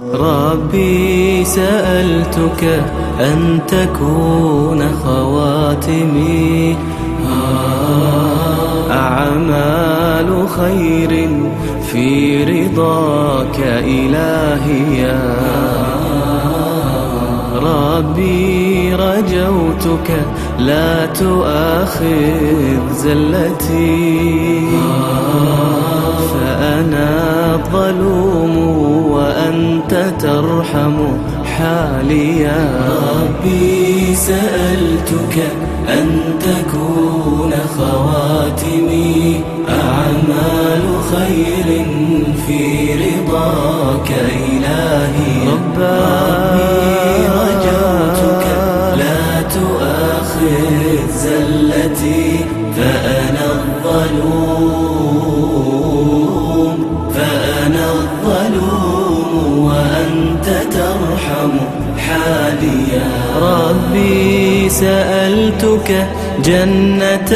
ربي سألتك أن تكون خواتمي. أعمال خير في رضاك إلهي. يا ربي رجوتك لا تؤاخذ زلتي. فأنا ترحم حالي يا ربي سألتك أن تكون خواتمي أعمال خير في رضاك. إلهي سألتك جنة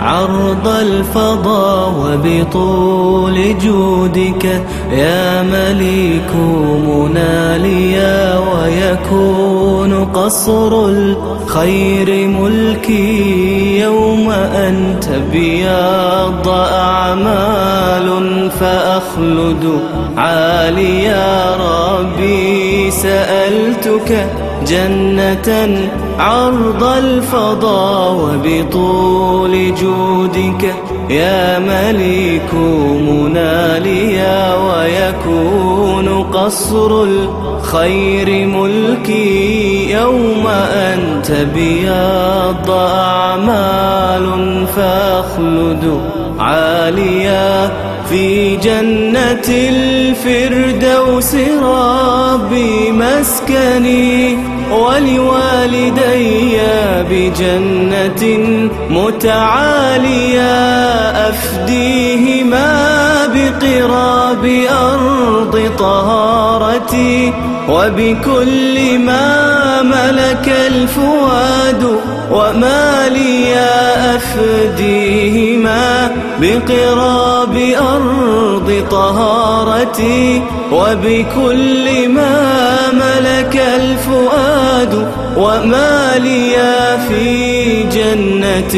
عرض الفضاء وبطول جودك يا مليك مناليا ويكون قصر الخير ملكي يوم أنت بياض أعمال فأخلد عاليا ربي سألتك جنة عرض الفضاء وبطول جودك يا مليك مناليا ويكون قصر الخير ملكي يوم أنت بياض أعمال فأخلد عاليا في جنة الفردوس ربي مسكني ولوالدي بجنة متعالية أفديهما بقراب أرض طهارتي وبكل ما ملك الفؤاد وما لي أفديهما بقراب أرض طهارتي وبكل ما ملك الفؤاد وما لي في جنة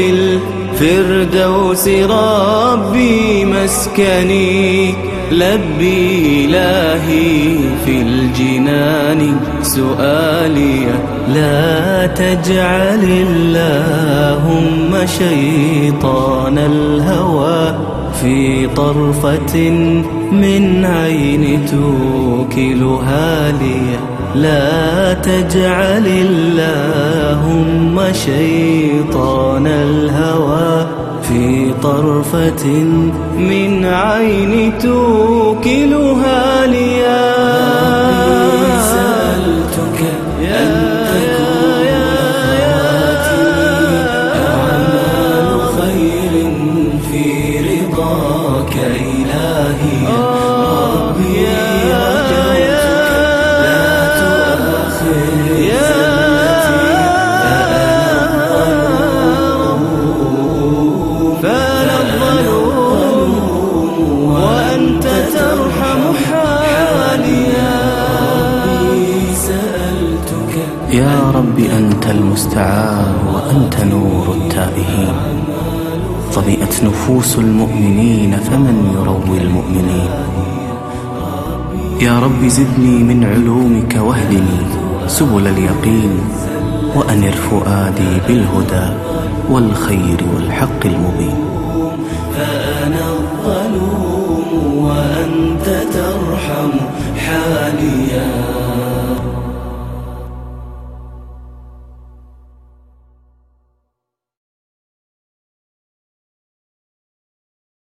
الفردوس ربي مسكني لبي إلهي في الجنان. سؤالي لا تجعل اللهم شيطان الهوى في طرفة من عين توكلها لي. لا تجعل اللهم شيطان الهوى في طرفة من عين توكلها لي يا رب أنت المستعان وأنت نور التائهين. ظمئت نفوس المؤمنين فمن يروي المؤمنين؟ يا رب زدني من علومك واهدني سبل اليقين وأنر فؤادي بالهدى والخير والحق المبين.